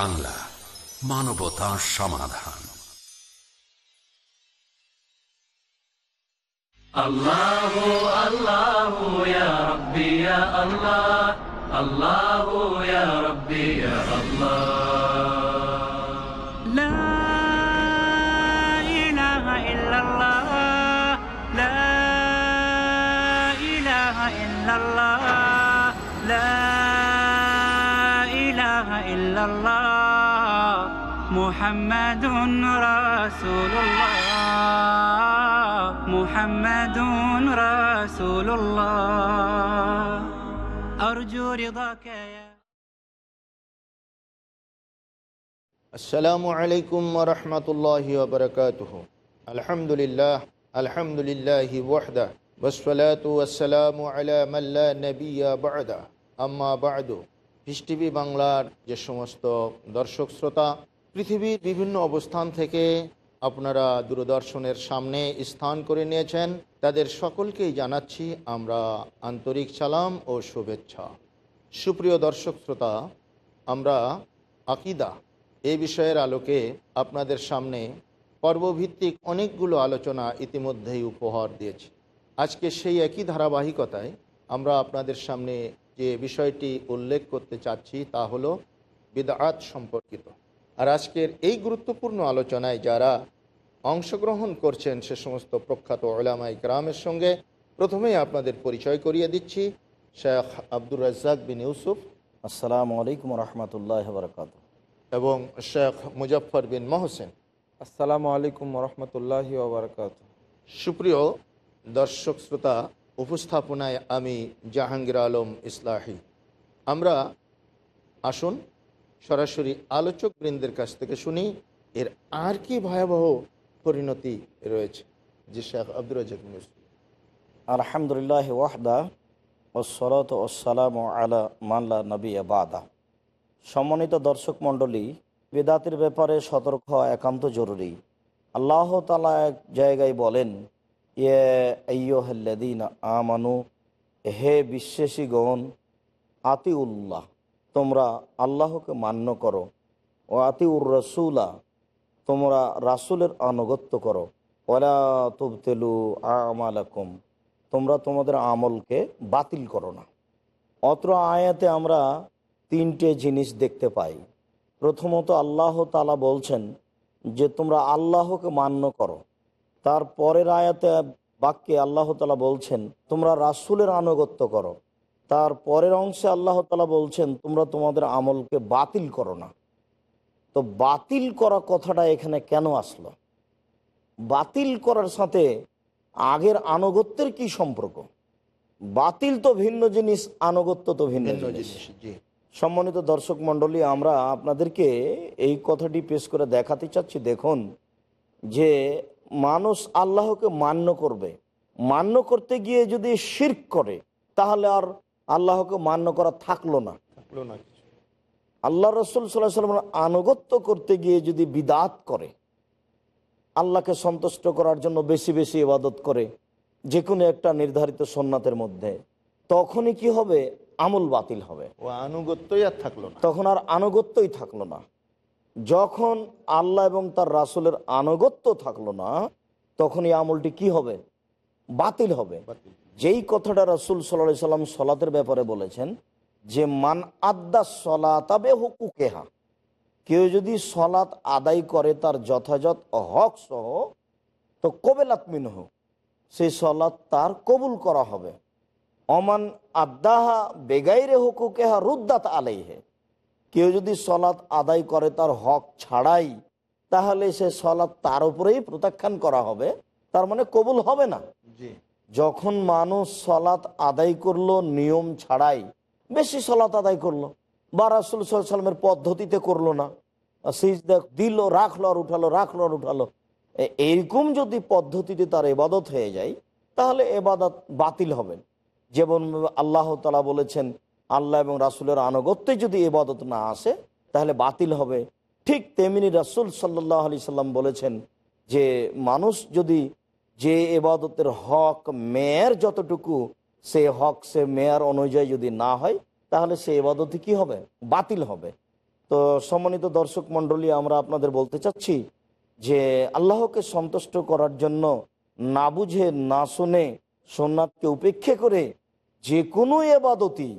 বাংলা মানবতা সমাধান الله الله يا ربي يا الله الله يا ربي يا الله لا إله إلا الله لا إله إلا الله لا إله إلا الله محمد رسول الله محمد رسول الله أرجو رضاك يا আসসালামু আলাইকুম রহমতুল্লাহ বরকাতুহ আলহামদুলিল্লাহ আলহামদুলিল্লাহ ওয়াহদা বসলাতু আসসালামু আলা মাল্লা নবিয়া বাদা আম্মা বাদু পিস টিভি বাংলার যে সমস্ত দর্শক শ্রোতা পৃথিবীর বিভিন্ন অবস্থান থেকে আপনারা দূরদর্শনের সামনে স্থান করে নিয়েছেন। তাদের সকলকেই জানাচ্ছি আমরা আন্তরিক সালাম ও শুভেচ্ছা। সুপ্রিয় দর্শক শ্রোতা, আমরা আকিদা এই বিষয়ের আলোকে আপনাদের সামনে পর্বভিত্তিক অনেকগুলো আলোচনা ইতিমধ্যেই উপহার দিয়েছি। আজকে সেই একই ধারাবাহিকতায় আমরা আপনাদের সামনে যে বিষয়টি উল্লেখ করতে চাচ্ছি তা হলো বিদাত সম্পর্কিত। আর আজকের এই গুরুত্বপূর্ণ আলোচনায় যারা অংশগ্রহণ করছেন সে সমস্ত প্রখ্যাত ওলামাই গ্রামের সঙ্গে প্রথমেই আপনাদের পরিচয় করিয়ে দিচ্ছি শেখ আব্দুর রাজ্জাক বিন ইউসুফ। আসসালামু আলাইকুম রহমতুল্লাহ বরকাত এবং শেখ মুজফর বিন মহসেন। আসসালামু আলাইকুম রহমতুল্লাহ ওবরকাত সুপ্রিয় দর্শক শ্রোতা উপস্থাপনায় আমি জাহাঙ্গীর আলম ইসলাহি। আমরা আসুন সরাসরি আলোচক বৃন্দের কাছ থেকে শুনি, এর আর কি ভয়াবহ পরিণতি রয়েছে? যে শেখ আব্দুর। আলহামদুলিল্লাহ ওয়াহদা ওসরত ওসালাম আলা মাল্লা নবী বাদা। সম্মানিত দর্শক মণ্ডলী, বেদাতের ব্যাপারে সতর্ক হওয়া একান্ত জরুরি। আল্লাহ তালা এক জায়গায় বলেন ইয়েদিন আমানু, হে বিশ্বাসীগণ আতি উল্লাহ তোমরা আল্লাহকে মান্য করো। ও আতি উর রসুলা, তোমরা রাসুলের আনুগত্য করো। ওলা তুবতেলু আমালাকুম, তোমরা তোমাদের আমলকে বাতিল করো না। অত্র আয়াতে আমরা তিনটে জিনিস দেখতে পাই। প্রথমত আল্লাহ তালা বলছেন যে, তোমরা আল্লাহকে মান্য করো। তার পরের আয়াতে বাক্যে আল্লাহ তালা বলছেন, তোমরা রাসুলের আনুগত্য করো। তার পরের অংশে আল্লাহ তালা বলছেন তোমরা তোমাদের আমলকে বাতিল করো না। তো বাতিল করা কথাটা এখানে কেন আসলো? বাতিল করার সাথে আগের আনুগত্যের কি সম্পর্ক? বাতিল তো ভিন্ন জিনিস আনুগত্য তো ভিন্ন জিনিস। সম্মানিত দর্শক মণ্ডলী আমরা আপনাদেরকে এই কথাটি পেশ করে দেখাতে চাচ্ছি। দেখুন যে মানুষ আল্লাহকে মান্য করবে। মান্য করতে গিয়ে যদি শির্ক করে তাহলে আর আল্লাহকে মান্য করা থাকল না। থাকল না আল্লাহ রসুল সাল্লাহ সাল্লামের আনুগত্য করতে গিয়ে যদি বিদাত করে আল্লাহকে সন্তুষ্ট করার জন্য বেশি বেশি ইবাদত করে যে কোনো একটা নির্ধারিত সন্ন্যাতের মধ্যে তখনই কি হবে? আমল বাতিল হবে। ও আনুগত্যই আর থাকল না। তখন আর আনুগত্যই থাকল না। যখন আল্লাহ এবং তার রাসুলের আনুগত্য থাকল না তখন এই আমলটি কি হবে? বাতিল হবে। বাতিল। যেই কথাটা রসুল সাল্লাহ সাল্লাম সলাতের ব্যাপারে বলেছেন যে, মান আদা সলাতাবে হুকুকেহা। কেউ যদি সলাৎ আদায় করে তার যথাযথ হক সহ, তো কবেলাত হোক সেই সলাৎ তার কবুল করা হবে। অমান আদাহা বেগাইরে হুকুকেহা রুদ্দাত আলাইহে। কেউ যদি সলাৎ আদায় করে তার হক ছাড়াই, তাহলে সে সলাৎ তার উপরেই প্রত্যাখ্যান করা হবে, তার মানে কবুল হবে না। যখন মানুষ সলাৎ আদায় করল, নিয়ম ছাড়াই, বেশি সলাৎ আদায় করল, বা রাসুল সাল্লামের পদ্ধতিতে করল না, সিজদা দিল, রাখল আর উঠালো, রাখল আর উঠালো এইরকম যদি পদ্ধতিতে তার এবাদত হয়ে যায়, তাহলে এবাদত বাতিল হবে। যেমন আল্লাহ তালা বলেছেন, আল্লাহ এবং রাসুলের আনুগত্যে যদি এবাদত না আসে, তাহলে বাতিল হবে। ঠিক তেমনি রাসুল সাল্লাহ আলি সাল্লাম বলেছেন যে, মানুষ যদি যে এবাদতের হক মেয়ের যতটুকু, সে হক সে মেয়ার অনুযায়ী যদি না হয়, তাহলে সে এবাদতে কি হবে? বাতিল হবে। তো সম্মানিত দর্শক মণ্ডলী, আমরা আপনাদের বলতে চাচ্ছি যে আল্লাহকে সন্তুষ্ট করার জন্য না বুঝে, না শুনে সোননাথকে উপেক্ষা করে যে কোনো এবাদতি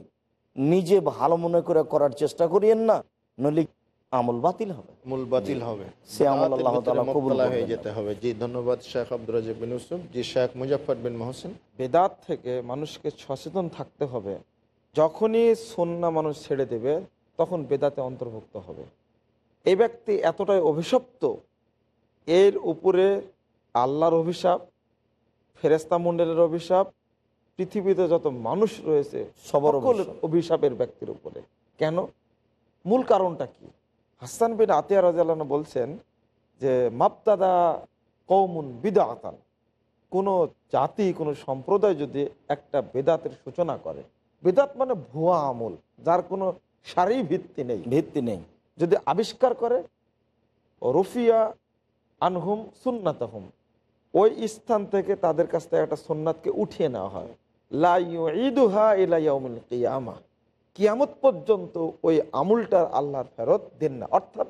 নিজে ভালো মনে করে করার চেষ্টা করিয়েন না, নইলে আমল বাতিল হবে। মূল বাতিল হবে। সে আমল আল্লাহ তাআলা কবুল হয়ে যেতে হবে। জি ধন্যবাদ শেখ আব্দুল রাজিব বিন ইউসুফ। জি শেখ মুজাফর বিন মহসিন। বেদাত থেকে মানুষকে সচেতন থাকতে হবে। যখনই সন্না মানুষ ছেড়ে দেবে তখন বেদাতে অন্তর্ভুক্ত হবে। এই ব্যক্তি এতটাই অভিশপ্ত এর উপরে আল্লাহর অভিশাপ ফেরেস্তা মণ্ডলের অভিশাপ পৃথিবীতে যত মানুষ রয়েছে সবার সকল অভিশাপের ব্যক্তির উপরে। কেন? মূল কারণটা কি? হাসান বিন আতিয়া রাজালান বলছেন যে মাপদাদা কৌমুন বিদাতান কোনো জাতি কোনো সম্প্রদায় যদি একটা বেদাতের সূচনা করে বেদাত মানে ভুয়া আমল যার কোনো সারি ভিত্তি নেই। ভিত্তি নেই। যদি আবিষ্কার করে রফিয়া আনহুম সুন্নাতহুম। ওই স্থান থেকে তাদের কাছ থেকে একটা সুন্নাতকে উঠিয়ে নেওয়া হয়। লাইদুহা ইলাইয়াউমুল কিয়ামা। কিয়ামত পর্যন্ত ওই আমুলটার আল্লাহর ফেরত দেন না। অর্থাৎ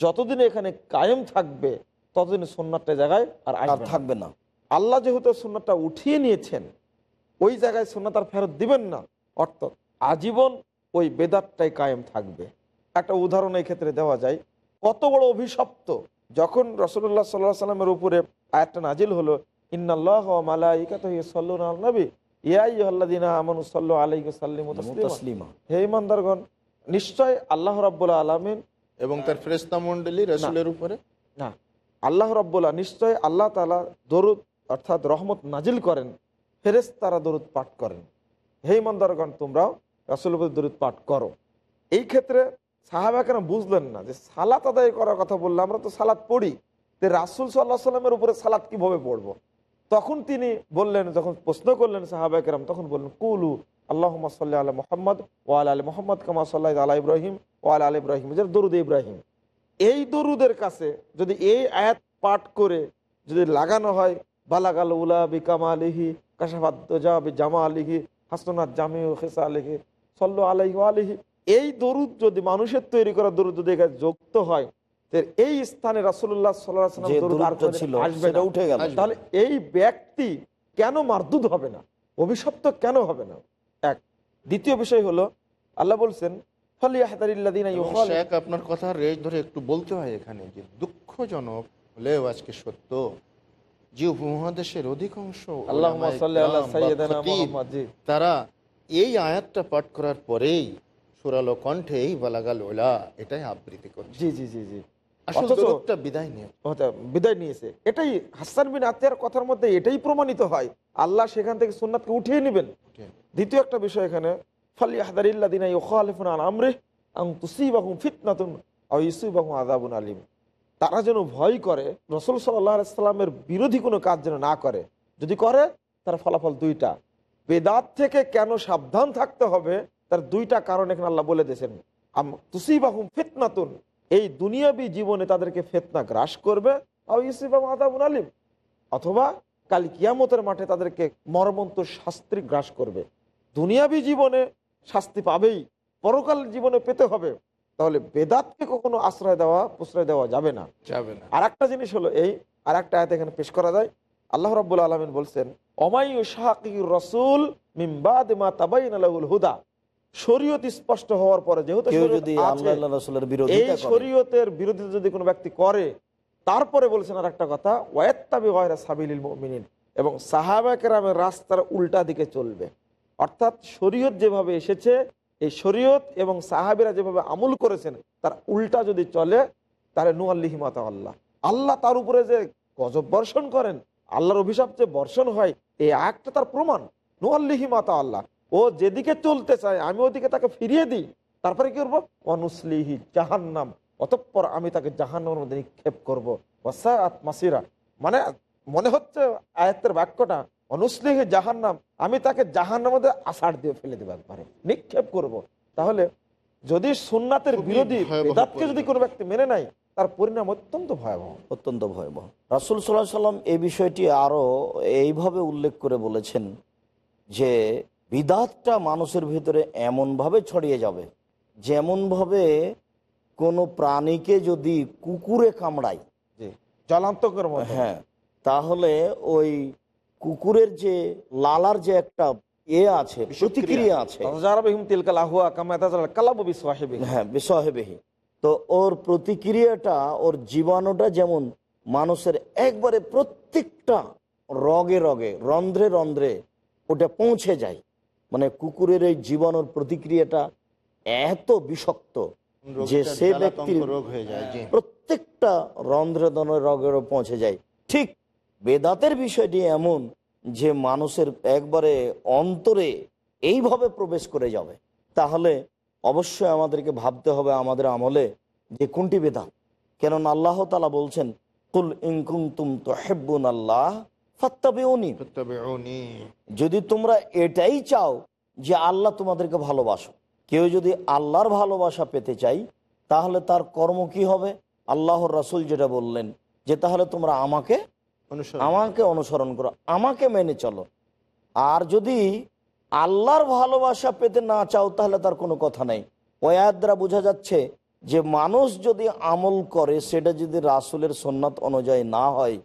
যতদিন এখানে কায়েম থাকবে ততদিন সুন্নাতটা জায়গায় আর থাকবে না। আল্লাহ যেহেতু সুন্নাতটা উঠিয়ে নিয়েছেন ওই জায়গায় সুন্নাত আর ফেরত দিবেন না। অর্থাৎ আজীবন ওই বেদাতটাই কায়েম থাকবে। একটা উদাহরণ এই ক্ষেত্রে দেওয়া যায়। কত বড় অভিশপ্ত যখন রসুল্লাহ সাল্লাহ সাল্লামের উপরে আয়াতটা নাজিল হলো ইন্নাল্লাহ নবী ইয়াইহাল্লাদিনা আমানু সাল্লু তসলিমা হে ইমানদারগণ নিশ্চয় আল্লাহ রাব্বুল আলামিন এবং তার ফেরেস্তা মন্ডলী রসুলের উপরে? না। আল্লাহ রব্বুল্লাহ নিশ্চয় আল্লাহ তালা দরুদ অর্থাৎ রহমত নাজিল করেন ফেরেস তারা দরুদ পাঠ করেন। হে মন্দারগণ তোমরাও রাসুল দরুদ পাঠ করো। এই ক্ষেত্রে সাহাবাকেরা বুঝলেন না যে সালাত আদায় করার কথা বললে আমরা তো সালাত পড়ি। যে রাসুল সাল্লাহ সাল্লামের উপরে সালাত কীভাবে পড়ব? তখন তিনি বললেন, যখন প্রশ্ন করলেন সাহাবাকেরাম তখন বললেন, কুলু আল্লাহ সাল্লাহ আল্লাহ মোহাম্মদ ওয়াল আলী মোহাম্মদ কামা সাল্লাহ আলা ইব্রাহিম ওয়াল আল ইব্রাহিম। যেটা দরুদ ইব্রাহিম। এই দরুদের কাছে যদি এই আয়াত পাঠ করে যদি লাগানো হয়, বালাগাল উলা বিকামা আলিহি কাশাফাদ্দা জামা আলিহি হাসনাত জামি ও খেসা আলিহি সল্ল আলহি আলিহি। এই দরুদ যদি মানুষের তৈরি করা দরুদ যদি যুক্ত হয় এই স্থানে রাসুল্লাহ সাল্লাহ। উঠে গেল। তাহলে এই ব্যক্তি কেন মারদুদ হবে না? অভিশপ্ত কেন হবে না? এক। দ্বিতীয় বিষয় হলো আল্লাহ বলছেন আপনার কথা রেজ ধরে একটু বলতে হয় এখানে যে দুঃখজনক হলেও আজকে সত্য যে উপমহাদেশের অধিকাংশ আল্লাহুম্মা ওলামায়ে সাল্লি আলা কেরাম বা সাইয়্যিদিনা খতিব, মুহাম্মদ জি। তারা এই আয়াতটা পাঠ করার পরেই সুরালো কণ্ঠে এই বালাগাল ওলা এটাই আবৃত্তি করছে। জি জি জি জি। বিদায় নিয়ে। বিদায় নিয়েছে। এটাই হাসান বিন আতিয়ার কথার মধ্যে এটাই প্রমাণিত হয়। আল্লাহ সেখান থেকে সুন্নাতকে উঠিয়ে নেবেন। দ্বিতীয় একটা বিষয় এখানে আলিম। তারা যেন ভয় করে রসুল সাল্লামের বিরোধী কোনো কাজ যেন না করে। যদি করে তার ফলাফল দুইটা। বেদাত থেকে কেন সাবধান থাকতে হবে তার দুইটা কারণ এখানে আল্লাহ বলে দিয়েছেন। তুসিবাহুম ফিতনাতুন। এই দুনিয়াবি জীবনে তাদেরকে ফেতনা গ্রাস করবে। আলিম। অথবা কাল কিয়ামতের মাঠে তাদেরকে মর্মন্ত শাস্তি গ্রাস করবে। দুনিয়াবি জীবনে শাস্তি পাবেই। পরকাল জীবনে পেতে হবে। তাহলে বেদাতকে কখনো আশ্রয় দেওয়া প্রশ্রয় দেওয়া যাবে না। যাবে না। আর একটা জিনিস হলো এই আর একটা আয়াত এখানে পেশ করা যায়। আল্লাহ রাব্বুল আলমিন বলছেন অমাই শাহির রসুল মিম্বাদ মা তাবাইন হুদা। শরীয়ত স্পষ্ট হওয়ার পরে যেহেতু এই শরীয়তের বিরোধিতা যদি কোনো ব্যক্তি করে তারপরে বলছেন আর একটা কথা ওয়াত্তাবি গয়রা সাবিলিল মুমিনিন এবং সাহাবা কেরামের রাস্তার উল্টা দিকে চলবে। অর্থাৎ শরীয়ত যেভাবে এসেছে এই শরীয়ত এবং সাহাবিরা যেভাবে আমল করেছেন তার উল্টা যদি চলে তাহলে নু আল্লিহিমাতা আল্লাহ। আল্লাহ তার উপরে যে গজব বর্ষণ করেন আল্লাহর অভিশাপ যে বর্ষণ হয় এই একটা তার প্রমাণ। নু আল্লিহিমাতা আল্লাহ। ও যেদিকে চলতে চায় আমি ওদিকে তাকে ফিরিয়ে দিই। তারপরে কি করব? অনুসলিহি জাহান্নাম। অতঃপর আমি তাকে জাহান্নামের মধ্যে নিক্ষেপ করব। মাসিরা। মানে মনে হচ্ছে আয়াতের বাক্যটা অনুসলিহি জাহান্নাম। আমি তাকে জাহান্নামের মধ্যে আষাঢ় দিয়ে ফেলে দেবো একবারে। নিক্ষেপ করব। তাহলে যদি সুন্নাতের বিরোধী বেদাতকে যদি কোনো ব্যক্তি মেনে নেয় তার পরিণাম অত্যন্ত ভয়াবহ। অত্যন্ত ভয়াবহ। রাসুল সাল্লাহ সাল্লাম এই বিষয়টি আরও এইভাবে উল্লেখ করে বলেছেন যে বিদাতটা মানুষের ভিতরে এমনভাবে ছড়িয়ে যাবে যেমনভাবে কোনো প্রাণীকে যদি কুকুরে কামড়ায়। জি জলান্তকের মতো। হ্যাঁ তাহলে ওই কুকুরের যে লালার যে একটা এ আছে প্রতিক্রিয়া আছে। হ্যাঁ বিসহেবেহি তো ওর প্রতিক্রিয়াটা ওর জীবাণুটা যেমন মানুষের একবারে প্রত্যেকটা রগে রগে রন্ধ্রে রন্ধ্রে ওটা পৌঁছে যায়। মানে কুকুরের এই জীবাণুর প্রতিক্রিয়াটা এত বিষাক্ত যে সে ব্যক্তির রোগ হয়ে যায় প্রত্যেকটা রন্ধ্রে দনের রগেরও পৌঁছে যায়। ঠিক বেদাতের বিষয়টি এমন যে মানুষের একবারে অন্তরে এইভাবে প্রবেশ করে যাবে। তাহলে অবশ্যই আমাদেরকে ভাবতে হবে আমাদের আমলে যে কোনটি বেদাত। কেননা আল্লাহ তালা বলছেন কুল ইনকুম তুম তো হেব্বুন আল্লাহ। যদি তোমরা এটাই চাও যে আল্লাহ তোমাদেরকে ভালোবাসো কেউ যদি আল্লাহর ভালোবাসা পেতে চাই তাহলে তার কর্ম কি হবে? আল্লাহর রাসূল যেটা বললেন যে তাহলে তোমরা আমাকে অনুসরণ আমাকে অনুসরণ করো আমাকে মেনে চলো। আর যদি আল্লাহর ভালোবাসা পেতে না চাও তাহলে তার কোনো কথা নেই। ওয়াদ বোঝা যাচ্ছে যে মানুষ যদি আমল করে সেটা যদি রাসূলের সন্ন্যত অনুযায়ী না হয়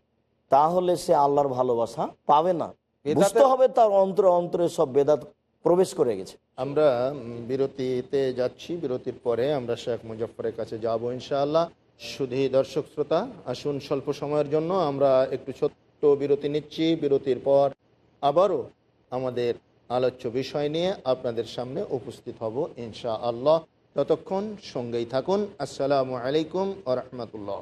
তাহলে সে আল্লাহর ভালোবাসা পাবে না। বুঝতে হবে তার অন্তরে অন্তরে সব বেদাত প্রবেশ করে গেছে। আমরা বিরতিতে যাচ্ছি। বিরতির পরে আমরা শেখ মুজফরের কাছে যাব ইনশাআল্লাহ। শুধু দর্শক শ্রোতা আসুন স্বল্প সময়ের জন্য আমরা একটু ছোট্ট বিরতি নিচ্ছি। বিরতির পর আবারও আমাদের আলোচ্য বিষয় নিয়ে আপনাদের সামনে উপস্থিত হব ইনশা আল্লাহ ততক্ষণ সঙ্গেই থাকুন। আসসালামু আলাইকুম আ রহমতুল্লাহ।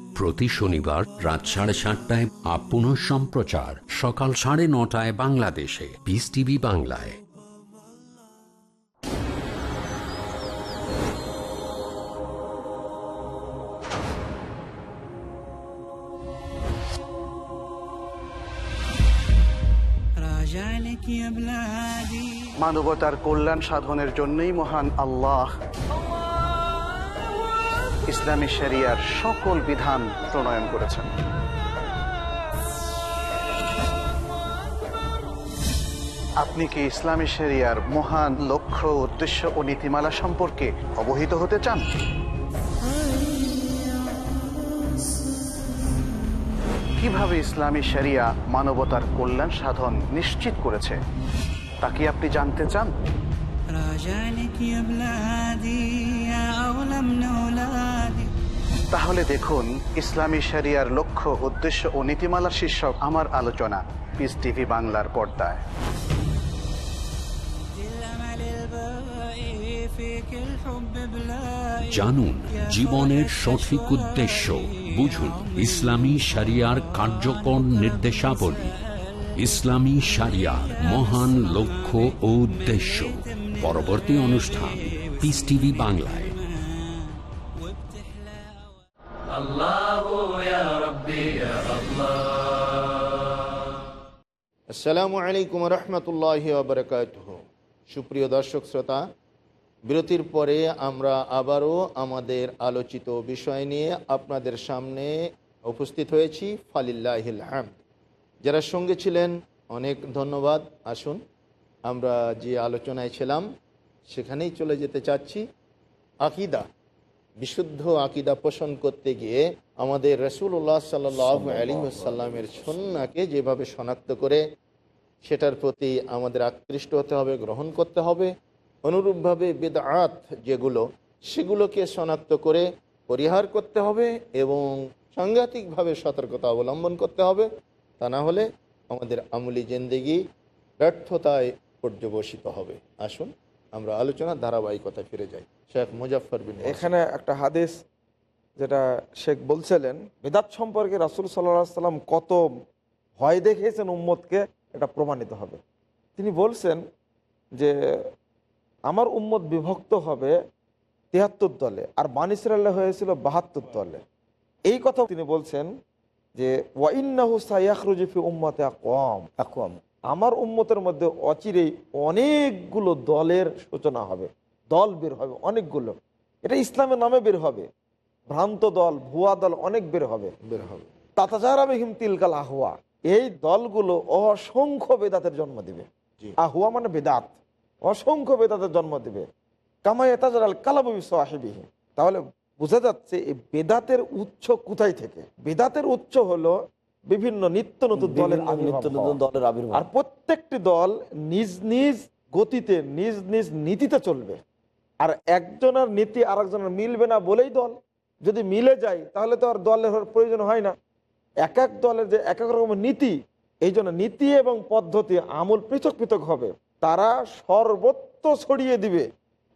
প্রতি শনিবার রাত সাড়ে সাতটায় আপন সম্প্রচার সকাল সাড়ে নটায় বাংলাদেশে। বিস টিভি বাংলায়। মানবতার কল্যাণ সাধনের জন্যই মহান আল্লাহ। ইসলামী শরিয়ার সকল বিধান প্রণয়ন করেছেন। আপনি কি ইসলামী শরিয়ার মহান লক্ষ্য, উদ্দেশ্য ও নীতিমালা সম্পর্কে অবহিত হতে চান? কীভাবে ইসলামী শরিয়া মানবতার কল্যাণ সাধন নিশ্চিত করেছে, তা কি আপনি জানতে চান? তাহলে দেখুন ইসলামী শরিয়ার লক্ষ্য উদ্দেশ্য ও নীতিমালা শীর্ষক আমার আলোচনা পিস টিভি বাংলার পর্দায়। জানুন জীবনের সঠিক উদ্দেশ্য বুঝুন ইসলামী সারিয়ার কার্যকর নির্দেশাবলী। ইসলামী সারিয়ার মহান লক্ষ্য ও উদ্দেশ্য। পরবর্তী অনুষ্ঠান পিস টিভি বাংলায়। আসসালামু আলাইকুম রহমতুল্লাহ বারকাত সুপ্রিয় দর্শক শ্রোতা, বিরতির পরে আমরা আবারও আমাদের আলোচিত বিষয় নিয়ে আপনাদের সামনে উপস্থিত হয়েছি, ফালিল্লাহিল হামদ। যারা সঙ্গে ছিলেন, অনেক ধন্যবাদ। আসুন, আমরা যে আলোচনায় ছিলাম, সেখানেই চলে যেতে চাচ্ছি। আকিদা বিশুদ্ধ আকিদা পোষণ করতে গিয়ে আমাদের রসুল্লাহ সাল্লাহ আলী আসাল্লামের সন্নাকে যেভাবে শনাক্ত করে, সেটার প্রতি আমাদের আকৃষ্ট হতে হবে, গ্রহণ করতে হবে। অনুরূপভাবে বেদাত যেগুলো, সেগুলোকে শনাক্ত করে পরিহার করতে হবে এবং সাংঘাতিকভাবে সতর্কতা অবলম্বন করতে হবে। তা না হলে আমাদের আমলি জেন্দেগি ব্যর্থতায় পর্যবসিত হবে। আসুন আমরা আলোচনার ধারাবাহিকতায় ফিরে যাই। শেখ মুজাফর বিন এখানে একটা হাদিস যেটা শেখ বলছিলেন, বেদাত সম্পর্কে রাসুল সাল্লাহ সাল্লাম কত ভয় দেখিয়েছেন উম্মতকে, এটা প্রমাণিত হবে। তিনি বলছেন যে, আমার উম্মত বিভক্ত হবে তিয়াত্তর দলে, আর বানিসরাল্লাহ হয়েছিল বাহাত্তর দলে। এই কথা তিনি বলছেন যে ওয়াইন্নাহু সাইয়াখরুজিফি উম্মতে কম আকম আমার উম্মতের মধ্যে অচিরেই অনেকগুলো দলের সূচনা হবে। দল বের হবে অনেকগুলো। এটা ইসলামের নামে বের হবে। ভ্রান্ত দল ভুয়া দল অনেক বের হবে। বের হবে। তাতাজারাবিহিম তিলকাল আহুয়া এই দলগুলো অসংখ্য বেদাতের জন্ম দিবে। আহুয়া মানে বেদাত। অসংখ্য বেদাতের জন্ম দিবে। কামাই এতাজারাল কালাবি সাহেবিহীন তাহলে বোঝা যাচ্ছে এই বেদাতের উৎস কোথায় থেকে? বেদাতের উৎস হলো বিভিন্ন নিত্য নতুন দলের নিত্য নতুন দলের আবির্ভাব। আর প্রত্যেকটি দল নিজ নিজ গতিতে নিজ নিজ নীতিতে চলবে। আর একজনের নীতি আর একজনের মিলবে না বলেই দল। যদি মিলে যায় তাহলে তো আর দলের প্রয়োজন হয় না। এক এক দলের যে এক এক রকমের নীতি এই জন্য নীতি এবং পদ্ধতি আমূল পৃথক পৃথক হবে। তারা সর্বত্র ছড়িয়ে দিবে।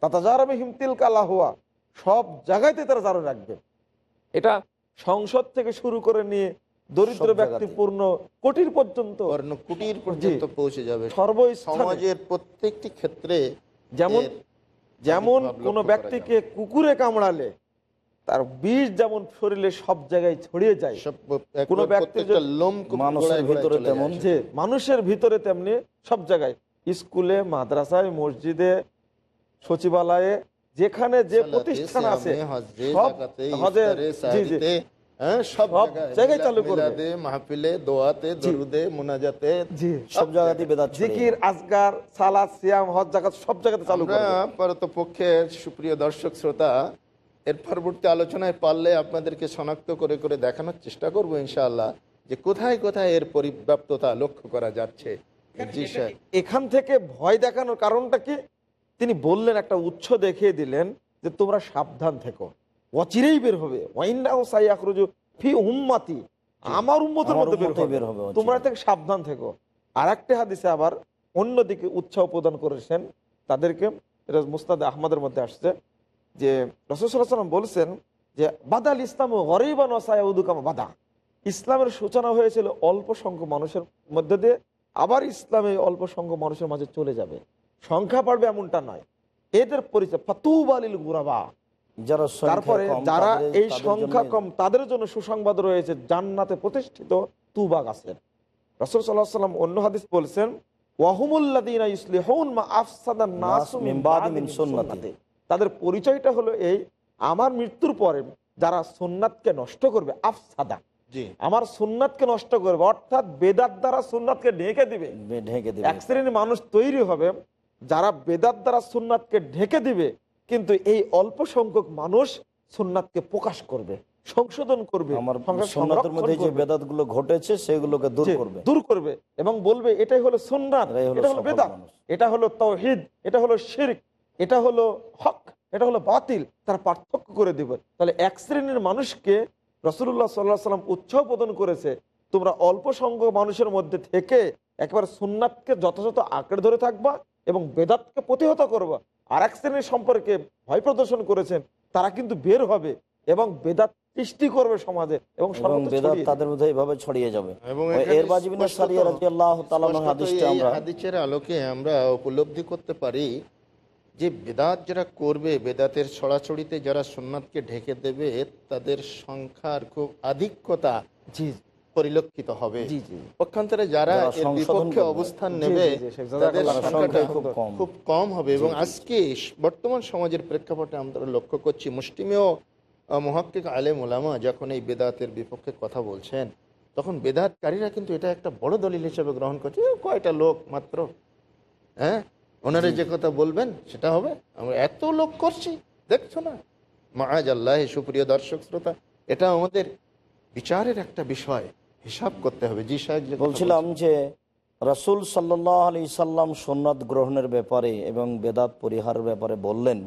তাতা যারা হিমতিল কালা হওয়া সব জায়গাতে তারা জারো রাখবে। এটা সংসদ থেকে শুরু করে নিয়ে দরিদ্র ব্যক্তি পূর্ণ কোটির পর্যন্ত পৌঁছে যাবে। সর্বস্থানে সমাজের প্রত্যেকটি ক্ষেত্রে যেমন যেমন কোনো ব্যক্তিকে কুকুরে কামড়ালে তার বিষ যেমন শরীরে সব জায়গায় ছড়িয়ে যায় সব কোনো ব্যক্তির মানুষের ভিতরে তেমন যে মানুষের ভিতরে তেমনি সব জায়গায় স্কুলে মাদ্রাসায় মসজিদে সচিবালয়ে যেখানে যে প্রতিষ্ঠান আছে সব হ্যাঁ, সব জায়গায় জায়গায় চালু করবে। মাহফিলে দোয়াতে দরুদে মোনাজাতে জি সব জায়গাতেই বেদাত জিকির আজগার সালাদ সিয়াম হজ জাকাত সব জায়গাতে চালু করবে। পারতপক্ষে সুপ্রিয় দর্শক শ্রোতা এর পরবর্তী আলোচনায় পারলে আপনাদেরকে শনাক্ত করে করে দেখানোর চেষ্টা করব ইনশাআল্লাহ যে কোথায় কোথায় এর পরিব্যাপ্ততা লক্ষ্য করা যাচ্ছে। জি স্যার। এখান থেকে ভয় দেখানোর কারণটা কি? তিনি বললেন একটা উৎস দেখিয়ে দিলেন যে তোমরা সাবধান থেকো। অচিরেই বের হবে। ফি উম্মাতি। আমার উম্মতের মধ্যে বের হবে। তোমরা থেকে সাবধান থেকো। আর একটা হাদিসে আবার অন্যদিকে উৎসাহ প্রদান করেছেন। তাদেরকে এটা মুস্তাদ আহমদের মধ্যে আসছে যে রসুসাল্লাম বলছেন যে বাদাল ইসলাম গরিবান ওসায়াউদুকাম বাদা। ইসলামের সূচনা হয়েছিল অল্প সংখ্যক মানুষের মধ্যে দিয়ে আবার ইসলামে অল্প সংখ্যক মানুষের মাঝে চলে যাবে। সংখ্যা বাড়বে এমনটা নয়। এদের পরিচয় ফাতুব আলিল গুরাবা। তারপরে যারা এই সংখ্যা কম তাদের জন্য সুসংবাদ রয়েছে জান্নাতে প্রতিষ্ঠিত তুবা গাছের। রসুল সাল্লাহ সাল্লাম অন্য হাদিস বলছেন তাদের পরিচয়টা হলো এই আমার মৃত্যুর পরে যারা সুন্নাতকে নষ্ট করবে আফসাদা। আমার সুন্নাতকে নষ্ট করবে অর্থাৎ বেদাত দ্বারা সুন্নাতকে ঢেকে দিবে। ঢেকে দেবে। এক শ্রেণির মানুষ তৈরি হবে যারা বেদাত দ্বারা সুন্নাতকে ঢেকে দিবে কিন্তু এই অল্প সংখ্যক মানুষ সুন্নাতকে প্রকাশ করবে সংশোধন করবে আমার মধ্যে যে। বেদাতগুলো ঘটেছে সেগুলোকে দূর করবে। দূর করবে এবং বলবে এটাই হলো সুন্নাত এটা হলো বেদাত এটা হলো এটা হলো শিরক এটা হলো হক এটা হলো বাতিল তার পার্থক্য করে দিবে। তাহলে এক শ্রেণির মানুষকে রসুল্লাহ সাল্লাহ সাল্লাম উৎসাহ প্রদান করেছে তোমরা অল্প সংখ্যক মানুষের মধ্যে থেকে একবার সুন্নাতকে যথাযথ আঁকড়ে ধরে থাকবা এবং বেদাতকে প্রতিহত করবা। আর এক শ্রেণির সম্পর্কে ভয় প্রদর্শন করেছেন তারা কিন্তু বের হবে এবং বেদাত সৃষ্টি করবে সমাজে এবং বেদাত তাদের মধ্যে এইভাবে ছড়িয়ে যাবে। এবং এর হাদিসের আলোকে আমরা উপলব্ধি করতে পারি যে বেদাত যারা করবে বেদাতের ছড়াছড়িতে যারা সুন্নাতকে ঢেকে দেবে তাদের সংখ্যার খুব আধিক্যতা জি। পরিলক্ষিত হবে। পক্ষান্তরে যারা বিপক্ষে অবস্থান নেবে তাদের সংখ্যাটা খুব কম। হবে এবং আজকে বর্তমান সমাজের প্রেক্ষাপটে আমরা লক্ষ্য করছি মুষ্টিমেয় মহাক্কিক আলেম ওলামা যখন এই বেদাতের বিপক্ষে কথা বলছেন তখন বেদাতকারীরা কিন্তু এটা একটা বড় দলিল হিসেবে গ্রহণ করছে। কয়টা লোক মাত্র? হ্যাঁ? ওনারা যে কথা বলবেন সেটা হবে। আমরা এত লোক করছি দেখছ না? মাহাজ আল্লাহ সুপ্রিয় দর্শক শ্রোতা এটা আমাদের বিচারের একটা বিষয়। হিসাব করতে হবে জি সাহেব বলছিলাম যে রাসূল সাল্লাহ আলি সাল্লাম সোননাথ গ্রহণের ব্যাপারে এবং বেদাত পরিহারের ব্যাপারে বললেন।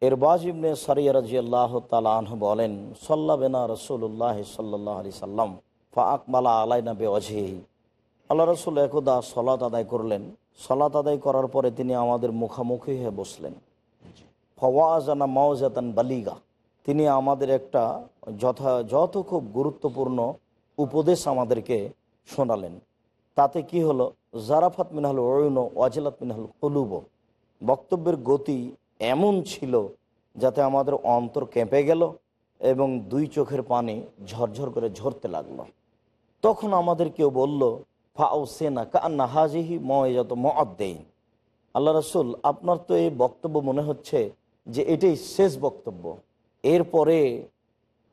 এর বাজিবনে সারিয়া রাজি আল্লাহ তালাহ বলেন সাল্লা বেনা রসুল্লাহ সাল্লাহ আলি সাল্লাম ফা আকমালা আলাইনা বে অজহেহি আল্লাহ রসুল একদা সলাত আদায় করলেন। সলাত আদায় করার পরে তিনি আমাদের মুখামুখি হয়ে বসলেন। ফওয়াজানা মাওজাতান বালিগা তিনি আমাদের একটা যথাযথ খুব গুরুত্বপূর্ণ উপদেশ আমাদেরকে শোনালেন। তাতে কি হলো? জারাফাত মিনাল ওয়ুন ওয়াজিলাত মিনাল কলুব। বক্তব্যের গতি এমন ছিল যাতে আমাদের অন্তর কেঁপে গেল এবং দুই চোখের পানি ঝরঝর করে ঝরতে লাগল। তখন আমাদের কেউ বলল ফাও সেনা কান্না হাজিহি ময়জাত মদ্দেইন আল্লাহ রসুল, আপনার তো এই বক্তব্য মনে হচ্ছে যে এটাই শেষ বক্তব্য। এরপরে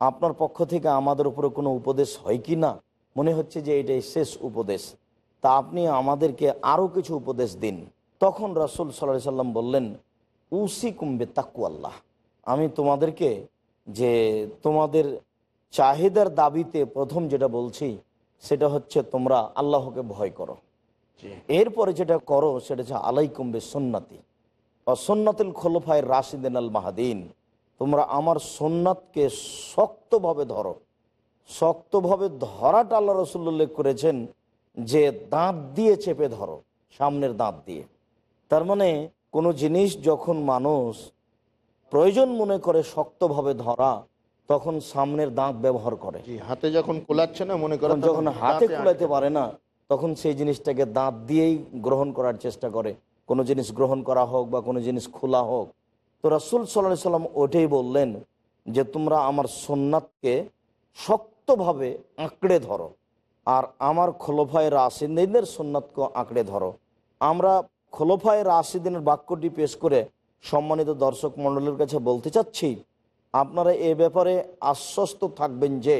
আপনার পক্ষ থেকে আমাদের উপরে কোনো উপদেশ হয় কি না? মনে হচ্ছে যে এটাই শেষ উপদেশ। তা আপনি আমাদেরকে আরও কিছু উপদেশ দিন। তখন রসুল সাল্লাহ সাল্লাম বললেন উসি কুম্বে তাকু আল্লাহ আমি তোমাদেরকে যে তোমাদের চাহিদার দাবিতে প্রথম যেটা বলছি সেটা হচ্ছে তোমরা আল্লাহকে ভয় করো। এরপরে যেটা করো সেটা হচ্ছে আলাইকুম্বে সন্নাতি অসন্নাতুল খোলফায় রাশিদিন আল মাহাদিন তোমরা আমার সোননাথকে শক্তভাবে ধরো। শক্তভাবে ধরাটা আল্লাহ রসুল উল্লেখ করেছেন যে দাঁত দিয়ে চেপে ধরো সামনের দাঁত দিয়ে। তার মানে কোনো জিনিস যখন মানুষ প্রয়োজন মনে করে শক্তভাবে ধরা তখন সামনের দাঁত ব্যবহার করে। হাতে যখন কোলাচ্ছে না মনে করেন যখন হাতে কুলাইতে পারে না তখন সেই জিনিসটাকে দাঁত দিয়েই গ্রহণ করার চেষ্টা করে। কোনো জিনিস গ্রহণ করা হোক বা কোনো জিনিস খোলা হোক তো রাসুল সাল্লাহ সাল্লাম ওটাই বললেন যে, তোমরা আমার সোননাথকে শক্তভাবে আঁকড়ে ধরো আর আমার খোলফায় রাশিদিনের সোননাথকে আঁকড়ে ধরো। আমরা খোলফায় রাশিদিনের বাক্যটি পেশ করে সম্মানিত দর্শক মণ্ডলীর কাছে বলতে চাচ্ছি, আপনারা এ ব্যাপারে আশ্বস্ত থাকবেন যে,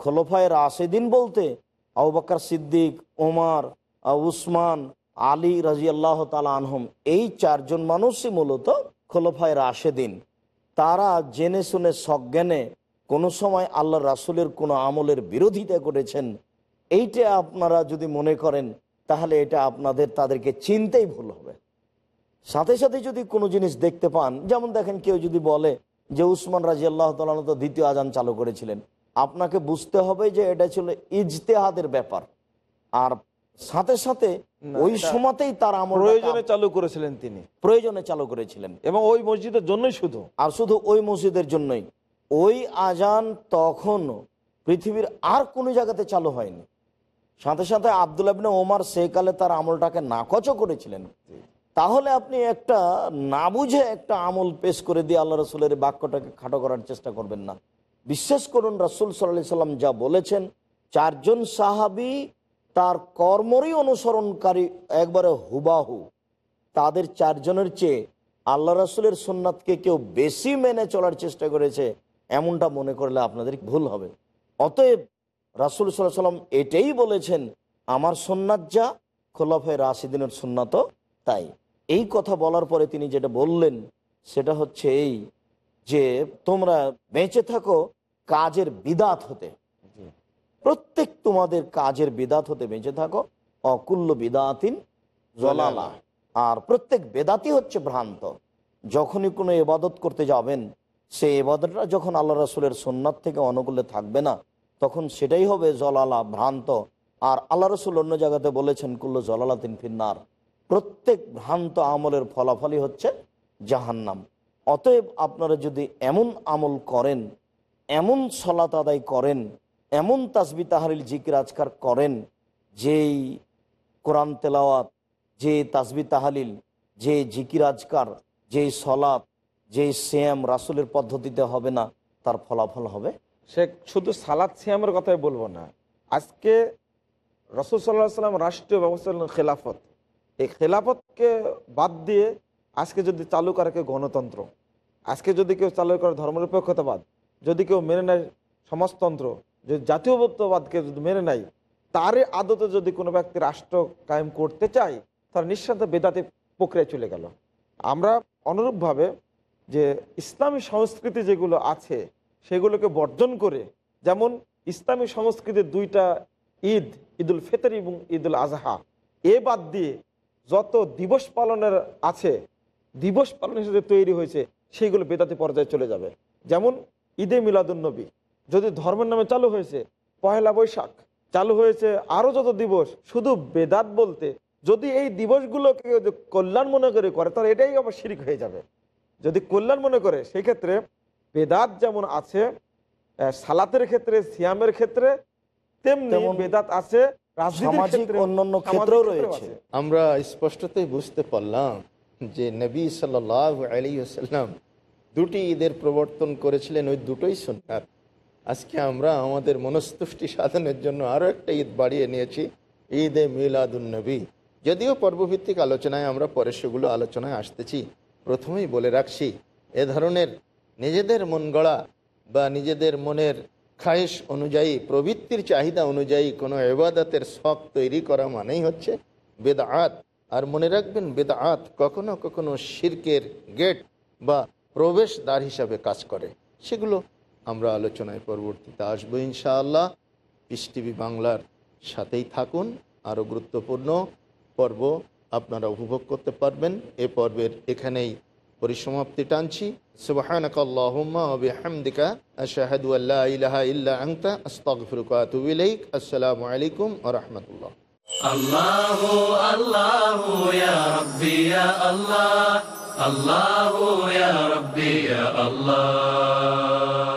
খোলফায় রাশেদিন বলতে আউবাক্কর সিদ্দিক ওমার উসমান, আলী রাজি আল্লাহ তালা আনহম, এই চারজন মানুষই মূলত খোলফায় রাশেদিন। তারা জেনে শুনে সজ্ঞানে কোনো সময় আল্লাহ রাসুলের কোনো আমলের বিরোধিতা করেছেন। এইটা আপনারা যদি মনে করেন, তাহলে এটা আপনাদের তাদেরকে চিনতেই ভুল হবে। সাথে সাথে যদি কোনো জিনিস দেখতে পান, যেমন দেখেন কেউ যদি বলে যে উসমান রাজি আল্লাহ তো দ্বিতীয় আজান চালু করেছিলেন, আপনাকে বুঝতে হবে যে এটা ছিল ইজতেহাদের ব্যাপার। আর সাথে সাথে ওই সময়তেই তার আমল প্রয়োজনে চালু করেছিলেন তিনি। প্রয়োজনে চালু করেছিলেন। এবং ওই মসজিদের জন্যই শুধু। আর শুধু ওই মসজিদের জন্যই। ওই আজান তখন পৃথিবীর আর কোনো জায়গাতে চালু হয়নি। সাথে সাথে আবদুল্লাহ বিন ওমার সেইকালে তার আমলটাকে নাকচও করেছিলেন। তাহলে আপনি একটা না বুঝে একটা আমল পেশ করে দিয়ে আল্লাহ রসুলের বাক্যটাকে খাটো করার চেষ্টা করবেন না। বিশ্বাস করুন রাসুল সাল্লাহ সাল্লাম যা বলেছেন চারজন সাহাবি তার কর্মরই অনুসরণকারী একবারে হুবাহু। তাদের চারজনের চেয়ে আল্লাহ রাসুলের সুন্নাতকে কেউ বেশি মেনে চলার চেষ্টা করেছে, এমনটা মনে করলে আপনাদের ভুল হবে? অতএব রাসুল সাল্লাহ সাল্লাম এটাই বলেছেন, আমার সুন্নাত যা, খোলাফে রাশিদিনের সুন্নাতও তাই। এই কথা বলার পরে তিনি যেটা বললেন, সেটা হচ্ছে এই যে, তোমরা বেঁচে থাকো, কাজের বিদাত হতে। প্রত্যেক তোমাদের কাজের বেদাত হতে বেঁচে থাকো। অকুল্য বিদাতিন জলালা। আর প্রত্যেক বেদাতি হচ্ছে ভ্রান্ত। যখনই কোনো এবাদত করতে যাবেন সেই এবাদতটা যখন আল্লাহ রসুলের সোননাথ থেকে অনুকূলে থাকবে না তখন সেটাই হবে জলালা ভ্রান্ত। আর আল্লাহ রসুল অন্য জায়গাতে বলেছেন কুল্লো জলালা তিন ফিন্নার। প্রত্যেক ভ্রান্ত আমলের ফলাফলই হচ্ছে জাহান্নাম। অতএব আপনারা যদি এমন আমল করেন এমন সলাত আদায় করেন এমন তাসবি তাহারিল জিকির আজকার করেন, যেই কোরআন তেলাওয়াত, যে তাসবি তাহালিল, যে জিকির আজকার যেই সলাপ যেই শ্যাম রাসুলের পদ্ধতিতে হবে না, তার ফলাফল হবে? সে শুধু সালাদ সিয়ামের কথাই বলব না। আজকে রসুল সাল্লাহ সাল্লাম রাষ্ট্রীয় ব্যবস্থা খেলাফত। এই খেলাফতকে বাদ দিয়ে আজকে যদি চালু করে কেউ গণতন্ত্র, আজকে যদি কেউ চালু করে ধর্মনিরপেক্ষতাবাদ, যদি কেউ মেনে নেয় সমাজতন্ত্র যদি জাতীয়তাবাদকে যদি মেনে নেয়, তারই আদতে যদি কোনো ব্যক্তি রাষ্ট্র কায়েম করতে চায়, তার নিঃস্বার্থ বেদাতে প্রক্রিয়ায় চলে গেল। আমরা অনুরূপভাবে যে ইসলামী সংস্কৃতি যেগুলো আছে, সেগুলোকে বর্জন করে, যেমন ইসলামী সংস্কৃতির দুইটা ঈদ, ঈদুল ফিতর এবং ঈদুল আজহা, এ বাদ দিয়ে যত দিবস পালনের আছে, দিবস পালন হিসেবে তৈরি হয়েছে সেইগুলো বেদাতি পর্যায়ে চলে যাবে। যেমন ঈদে মিলাদুন্নবী যদি ধর্মের নামে চালু হয়েছে পহেলা বৈশাখ চালু হয়েছে আরও যত দিবস শুধু বেদাত বলতে যদি এই দিবসগুলোকে যদি কল্যাণ মনে করে করে তাহলে এটাই আবার শিরিক হয়ে যাবে। যদি কল্যাণ মনে করে সেই ক্ষেত্রে বেদাত যেমন আছে সালাতের ক্ষেত্রে সিয়ামের ক্ষেত্রে তেমনি তেমন বেদাত আছে সামাজিক ক্ষেত্রে, অন্যান্য ক্ষেত্রেও রয়েছে। আমরা স্পষ্টতই বুঝতে পারলাম যে নবী সাল্লাহ আলী আসাল্লাম দুটি ঈদের প্রবর্তন করেছিলেন ওই দুটোই সুন্নাত। আজকে আমরা আমাদের মনস্তুষ্টি সাধনের জন্য আরও একটা ঈদ বাড়িয়ে নিয়েছি, ঈদ এ মিলাদুন্নবী যদিও পর্বভিত্তিক আলোচনায় আমরা পরে সেগুলো আলোচনায় আসতেছি, প্রথমেই বলে রাখছি, এ ধরনের নিজেদের মন গড়া বা নিজেদের মনের খায়েশ অনুযায়ী, প্রবৃত্তির চাহিদা অনুযায়ী কোনো এবাদতের শখ তৈরি করা মানেই হচ্ছে বেদাআত। আর মনে রাখবেন, বেদাআত কখনো কখনো শির্কের গেট বা প্রবেশদ্বার হিসাবে কাজ করে। সেগুলো আমরা আলোচনায় পরবর্তীতে আসবো ইনশাআল্লাহ পিস টিভি বাংলার সাথেই থাকুন আরও গুরুত্বপূর্ণ পর্ব আপনারা উপভোগ করতে পারবেন এ পর্বের এখানেই পরিসমাপ্তি টানছি সুবহানাক আল্লাহুম্মা ওয়া বিহামদিকা আশহাদু আল্লা ইলাহা ইল্লা আনতা আস্তাগফিরুকা ওয়া আতুবু ইলাইক আসসালামু আলাইকুম ওয়া রাহমাতুল্লাহ الله الله يا ربي يا الله الله يا ربي يا الله